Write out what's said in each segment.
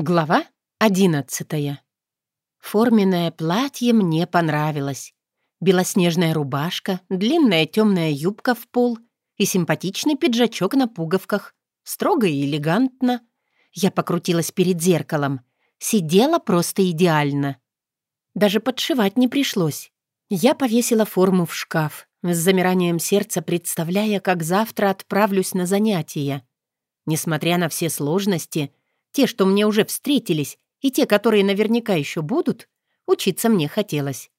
Глава одиннадцатая. Форменное платье мне понравилось. Белоснежная рубашка, длинная темная юбка в пол и симпатичный пиджачок на пуговках. Строго и элегантно. Я покрутилась перед зеркалом. Сидела просто идеально. Даже подшивать не пришлось. Я повесила форму в шкаф, с замиранием сердца представляя, как завтра отправлюсь на занятия. Несмотря на все сложности, те, что мне уже встретились, и те, которые наверняка еще будут, учиться мне хотелось.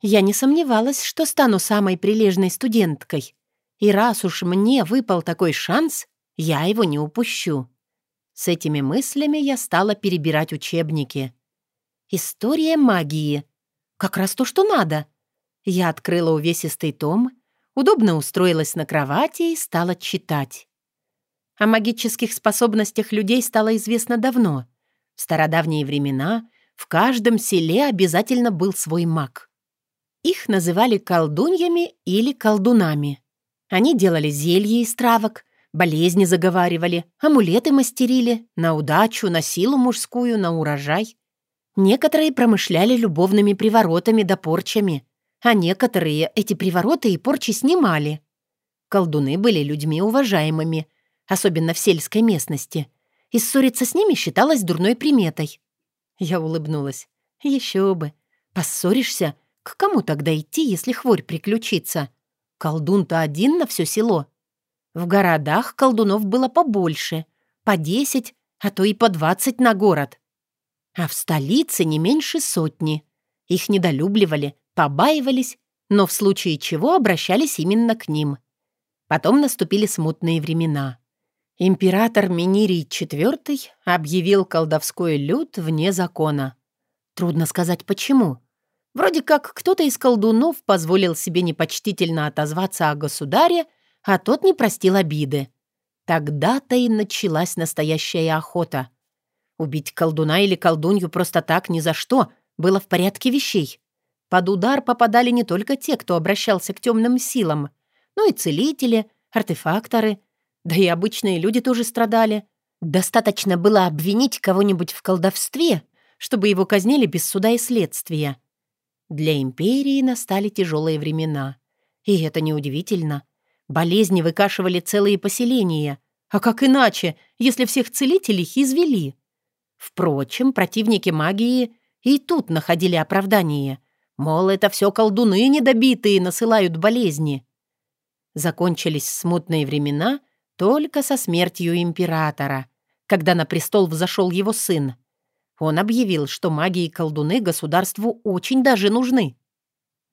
Я не сомневалась, что стану самой прилежной студенткой. И раз уж мне выпал такой шанс, я его не упущу. С этими мыслями я стала перебирать учебники. История магии. Как раз то, что надо. Я открыла увесистый том, удобно устроилась на кровати и стала читать. О магических способностях людей стало известно давно. В стародавние времена в каждом селе обязательно был свой маг. Их называли колдуньями или колдунами. Они делали зелья из травок, болезни заговаривали, амулеты мастерили, на удачу, на силу мужскую, на урожай. Некоторые промышляли любовными приворотами да порчами, а некоторые эти привороты и порчи снимали. Колдуны были людьми уважаемыми – особенно в сельской местности, и ссориться с ними считалось дурной приметой. Я улыбнулась. Еще бы. Поссоришься? К кому тогда идти, если хворь приключится? Колдун-то один на все село. В городах колдунов было побольше, по десять, а то и по двадцать на город. А в столице не меньше сотни. Их недолюбливали, побаивались, но в случае чего обращались именно к ним. Потом наступили смутные времена. Император Минирий IV объявил колдовской люд вне закона. Трудно сказать, почему. Вроде как кто-то из колдунов позволил себе непочтительно отозваться о государе, а тот не простил обиды. Тогда-то и началась настоящая охота. Убить колдуна или колдунью просто так ни за что было в порядке вещей. Под удар попадали не только те, кто обращался к темным силам, но и целители, артефакторы — да и обычные люди тоже страдали. Достаточно было обвинить кого-нибудь в колдовстве, чтобы его казнили без суда и следствия. Для империи настали тяжелые времена. И это неудивительно. Болезни выкашивали целые поселения. А как иначе, если всех целителей извели? Впрочем, противники магии и тут находили оправдание. Мол, это все колдуны недобитые насылают болезни. Закончились смутные времена, только со смертью императора, когда на престол взошел его сын. Он объявил, что маги и колдуны государству очень даже нужны.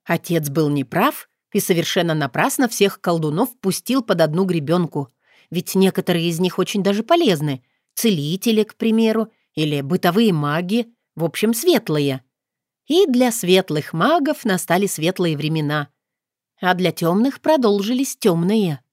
Отец был неправ и совершенно напрасно всех колдунов пустил под одну гребенку, ведь некоторые из них очень даже полезны, целители, к примеру, или бытовые маги, в общем, светлые. И для светлых магов настали светлые времена, а для темных продолжились темные.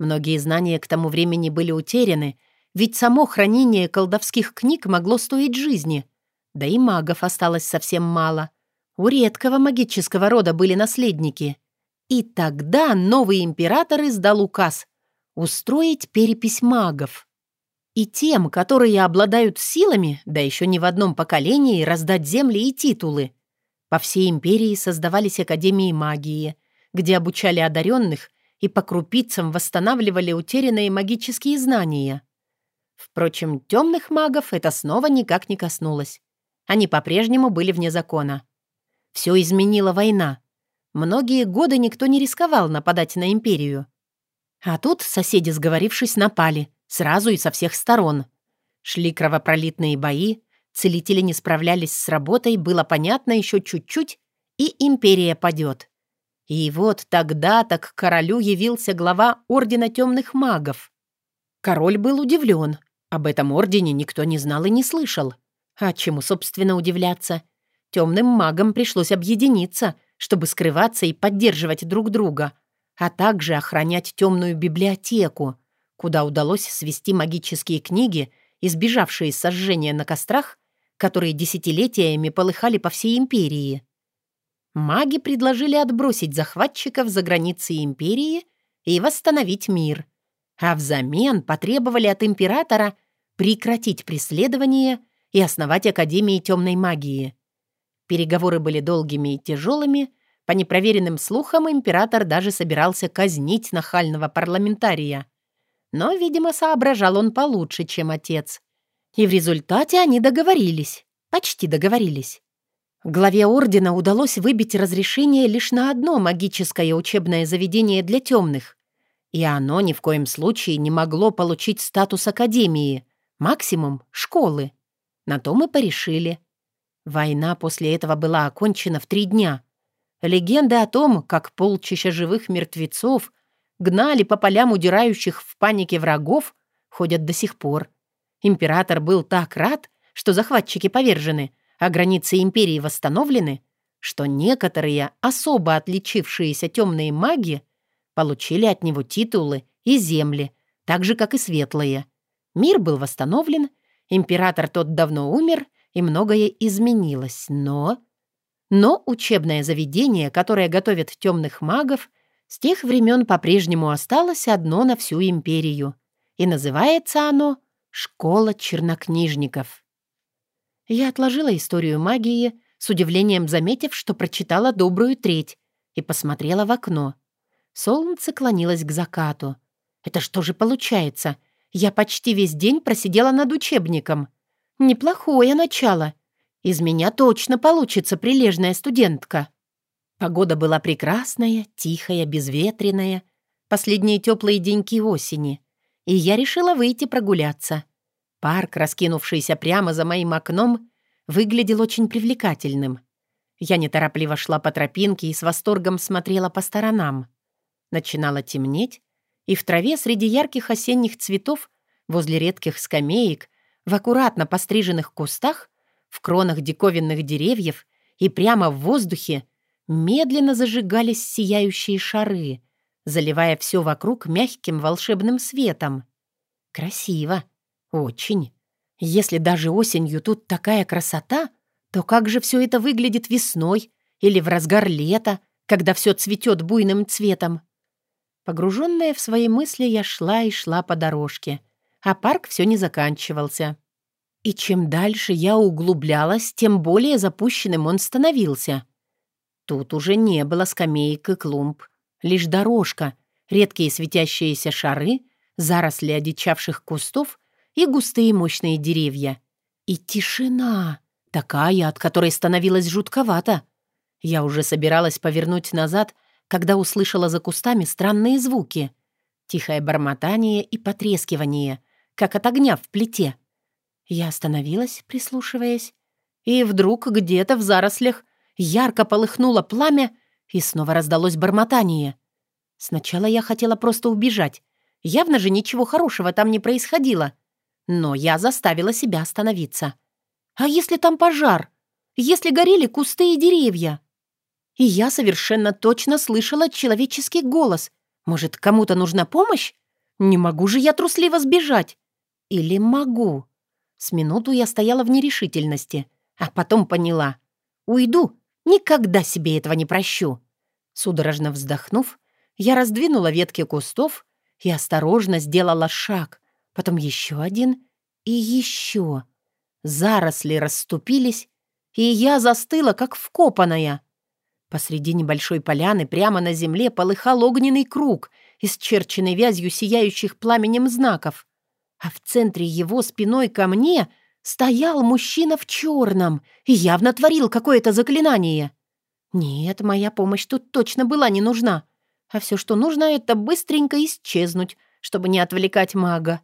Многие знания к тому времени были утеряны, ведь само хранение колдовских книг могло стоить жизни. Да и магов осталось совсем мало. У редкого магического рода были наследники. И тогда новый император издал указ устроить перепись магов. И тем, которые обладают силами, да еще не в одном поколении, раздать земли и титулы. По всей империи создавались академии магии, где обучали одаренных и по крупицам восстанавливали утерянные магические знания. Впрочем, темных магов это снова никак не коснулось. Они по-прежнему были вне закона. Все изменила война. Многие годы никто не рисковал нападать на империю. А тут соседи, сговорившись, напали, сразу и со всех сторон. Шли кровопролитные бои, целители не справлялись с работой, было понятно еще чуть-чуть, и империя падет. И вот тогда-то к королю явился глава Ордена Темных Магов. Король был удивлен. Об этом ордене никто не знал и не слышал. А чему, собственно, удивляться? Темным магам пришлось объединиться, чтобы скрываться и поддерживать друг друга, а также охранять темную библиотеку, куда удалось свести магические книги, избежавшие сожжения на кострах, которые десятилетиями полыхали по всей империи. Маги предложили отбросить захватчиков за границы империи и восстановить мир, а взамен потребовали от императора прекратить преследование и основать Академии темной магии. Переговоры были долгими и тяжелыми. По непроверенным слухам, император даже собирался казнить нахального парламентария. Но, видимо, соображал он получше, чем отец. И в результате они договорились. Почти договорились. Главе ордена удалось выбить разрешение лишь на одно магическое учебное заведение для темных. И оно ни в коем случае не могло получить статус академии, максимум — школы. На то мы порешили. Война после этого была окончена в три дня. Легенды о том, как полчища живых мертвецов гнали по полям удирающих в панике врагов, ходят до сих пор. Император был так рад, что захватчики повержены — а границы империи восстановлены, что некоторые особо отличившиеся темные маги получили от него титулы и земли, так же, как и светлые. Мир был восстановлен, император тот давно умер, и многое изменилось, но... Но учебное заведение, которое готовит темных магов, с тех времен по-прежнему осталось одно на всю империю, и называется оно «Школа чернокнижников». Я отложила историю магии, с удивлением заметив, что прочитала добрую треть, и посмотрела в окно. Солнце клонилось к закату. Это что же получается? Я почти весь день просидела над учебником. Неплохое начало. Из меня точно получится прилежная студентка. Погода была прекрасная, тихая, безветренная. Последние теплые деньки осени. И я решила выйти прогуляться. Парк, раскинувшийся прямо за моим окном, выглядел очень привлекательным. Я неторопливо шла по тропинке и с восторгом смотрела по сторонам. Начинало темнеть, и в траве среди ярких осенних цветов, возле редких скамеек, в аккуратно постриженных кустах, в кронах диковинных деревьев и прямо в воздухе медленно зажигались сияющие шары, заливая все вокруг мягким волшебным светом. Красиво. Очень. Если даже осенью тут такая красота, то как же все это выглядит весной или в разгар лета, когда все цветет буйным цветом? Погруженная в свои мысли, я шла и шла по дорожке, а парк все не заканчивался. И чем дальше я углублялась, тем более запущенным он становился. Тут уже не было скамеек и клумб, лишь дорожка, редкие светящиеся шары, заросли одичавших кустов и густые мощные деревья. И тишина, такая, от которой становилось жутковато. Я уже собиралась повернуть назад, когда услышала за кустами странные звуки. Тихое бормотание и потрескивание, как от огня в плите. Я остановилась, прислушиваясь, и вдруг где-то в зарослях ярко полыхнуло пламя, и снова раздалось бормотание. Сначала я хотела просто убежать. Явно же ничего хорошего там не происходило. Но я заставила себя остановиться. А если там пожар? Если горели кусты и деревья? И я совершенно точно слышала человеческий голос. Может, кому-то нужна помощь? Не могу же я трусливо сбежать. Или могу? С минуту я стояла в нерешительности, а потом поняла. Уйду, никогда себе этого не прощу. Судорожно вздохнув, я раздвинула ветки кустов и осторожно сделала шаг, потом еще один и еще. Заросли расступились, и я застыла, как вкопанная. Посреди небольшой поляны прямо на земле полыхал огненный круг, исчерченный вязью сияющих пламенем знаков. А в центре его спиной ко мне стоял мужчина в черном и явно творил какое-то заклинание. Нет, моя помощь тут точно была не нужна. А все, что нужно, это быстренько исчезнуть, чтобы не отвлекать мага.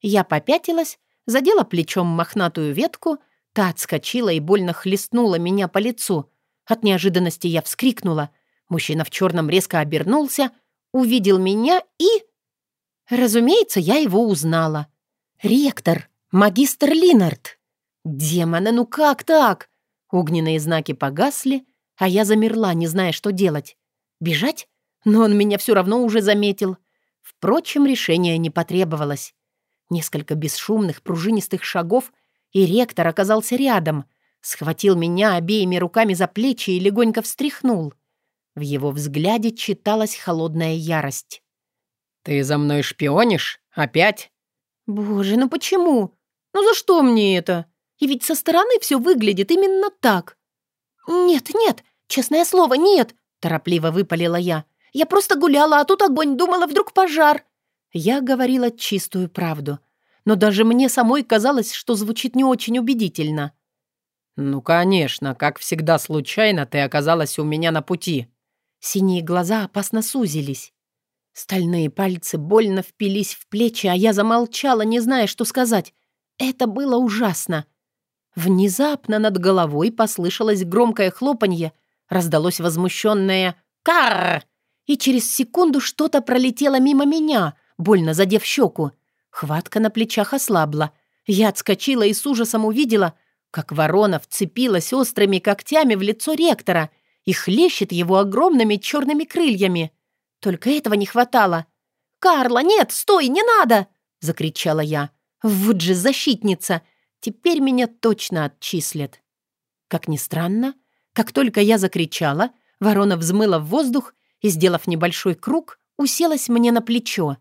Я попятилась, задела плечом мохнатую ветку, та отскочила и больно хлестнула меня по лицу. От неожиданности я вскрикнула. Мужчина в черном резко обернулся, увидел меня и... Разумеется, я его узнала. «Ректор! Магистр Линард!» «Демоны, ну как так?» Огненные знаки погасли, а я замерла, не зная, что делать. Бежать? Но он меня все равно уже заметил. Впрочем, решения не потребовалось. Несколько бесшумных пружинистых шагов, и ректор оказался рядом, схватил меня обеими руками за плечи и легонько встряхнул. В его взгляде читалась холодная ярость. «Ты за мной шпионишь? Опять?» «Боже, ну почему? Ну за что мне это?» И ведь со стороны все выглядит именно так. «Нет, нет, честное слово, нет!» — торопливо выпалила я. «Я просто гуляла, а тут огонь, думала, вдруг пожар!» Я говорила чистую правду. Но даже мне самой казалось, что звучит не очень убедительно. «Ну, конечно, как всегда случайно ты оказалась у меня на пути». Синие глаза опасно сузились. Стальные пальцы больно впились в плечи, а я замолчала, не зная, что сказать. Это было ужасно. Внезапно над головой послышалось громкое хлопанье, раздалось возмущенное «Карр!» и через секунду что-то пролетело мимо меня, больно задев щеку. Хватка на плечах ослабла. Я отскочила и с ужасом увидела, как ворона вцепилась острыми когтями в лицо ректора и хлещет его огромными черными крыльями. Только этого не хватало. «Карла, нет, стой, не надо!» — закричала я. «Вот же защитница! Теперь меня точно отчислят!» Как ни странно, как только я закричала, ворона взмыла в воздух и, сделав небольшой круг, уселась мне на плечо.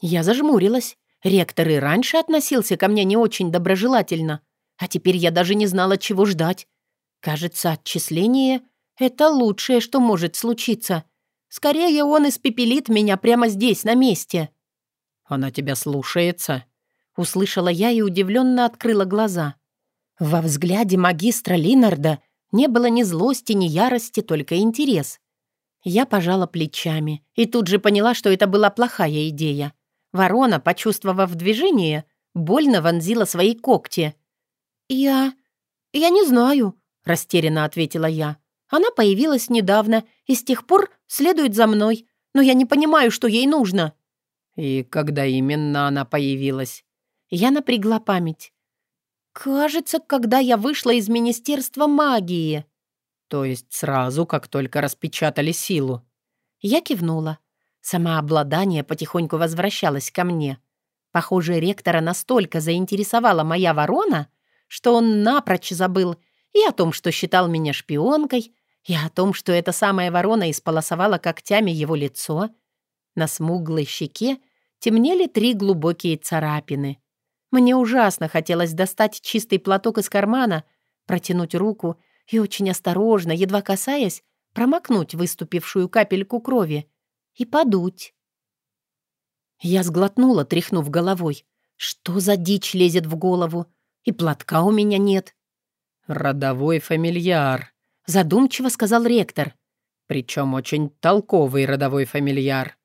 Я зажмурилась. Ректор и раньше относился ко мне не очень доброжелательно, а теперь я даже не знала, чего ждать. Кажется, отчисление — это лучшее, что может случиться. Скорее, он испепелит меня прямо здесь, на месте. «Она тебя слушается», — услышала я и удивленно открыла глаза. Во взгляде магистра Линарда не было ни злости, ни ярости, только интерес. Я пожала плечами и тут же поняла, что это была плохая идея. Ворона, почувствовав движение, больно вонзила свои когти. «Я... я не знаю», — растерянно ответила я. «Она появилась недавно и с тех пор следует за мной, но я не понимаю, что ей нужно». «И когда именно она появилась?» Я напрягла память. «Кажется, когда я вышла из Министерства магии». «То есть сразу, как только распечатали силу?» Я кивнула. Самообладание потихоньку возвращалось ко мне. Похоже, ректора настолько заинтересовала моя ворона, что он напрочь забыл и о том, что считал меня шпионкой, и о том, что эта самая ворона исполосовала когтями его лицо. На смуглой щеке темнели три глубокие царапины. Мне ужасно хотелось достать чистый платок из кармана, протянуть руку и очень осторожно, едва касаясь, промокнуть выступившую капельку крови и подуть. Я сглотнула, тряхнув головой. Что за дичь лезет в голову? И платка у меня нет. «Родовой фамильяр», — задумчиво сказал ректор. «Причем очень толковый родовой фамильяр».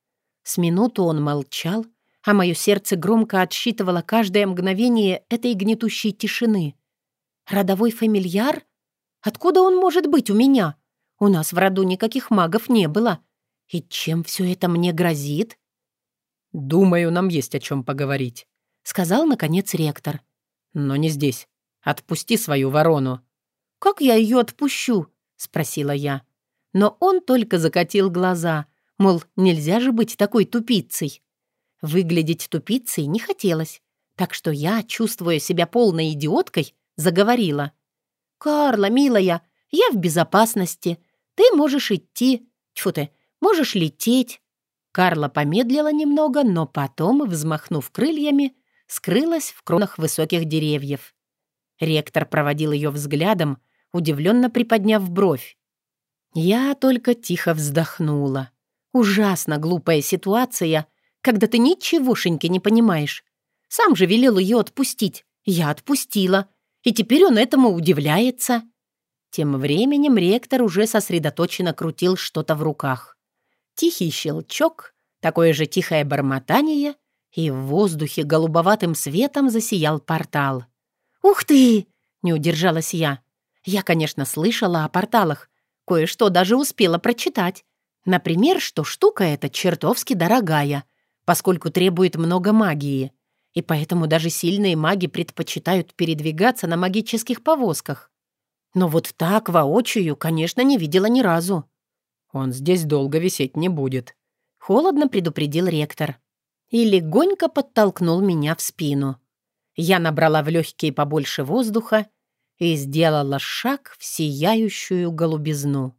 С минуту он молчал, а мое сердце громко отсчитывало каждое мгновение этой гнетущей тишины. «Родовой фамильяр? Откуда он может быть у меня? У нас в роду никаких магов не было. И чем все это мне грозит?» «Думаю, нам есть о чем поговорить», — сказал, наконец, ректор. «Но не здесь. Отпусти свою ворону». «Как я ее отпущу?» — спросила я. Но он только закатил глаза, мол, нельзя же быть такой тупицей. Выглядеть тупицей не хотелось, так что я, чувствуя себя полной идиоткой, заговорила. «Карла, милая, я в безопасности. Ты можешь идти. Тьфу ты, можешь лететь». Карла помедлила немного, но потом, взмахнув крыльями, скрылась в кронах высоких деревьев. Ректор проводил ее взглядом, удивленно приподняв бровь. Я только тихо вздохнула. Ужасно глупая ситуация, когда ты ничегошеньки не понимаешь. Сам же велел ее отпустить. Я отпустила. И теперь он этому удивляется. Тем временем ректор уже сосредоточенно крутил что-то в руках. Тихий щелчок, такое же тихое бормотание, и в воздухе голубоватым светом засиял портал. «Ух ты!» — не удержалась я. Я, конечно, слышала о порталах, кое-что даже успела прочитать. Например, что штука эта чертовски дорогая, поскольку требует много магии, и поэтому даже сильные маги предпочитают передвигаться на магических повозках. Но вот так, воочию, конечно, не видела ни разу. «Он здесь долго висеть не будет», — холодно предупредил ректор и легонько подтолкнул меня в спину. Я набрала в легкие побольше воздуха и сделала шаг в сияющую голубизну.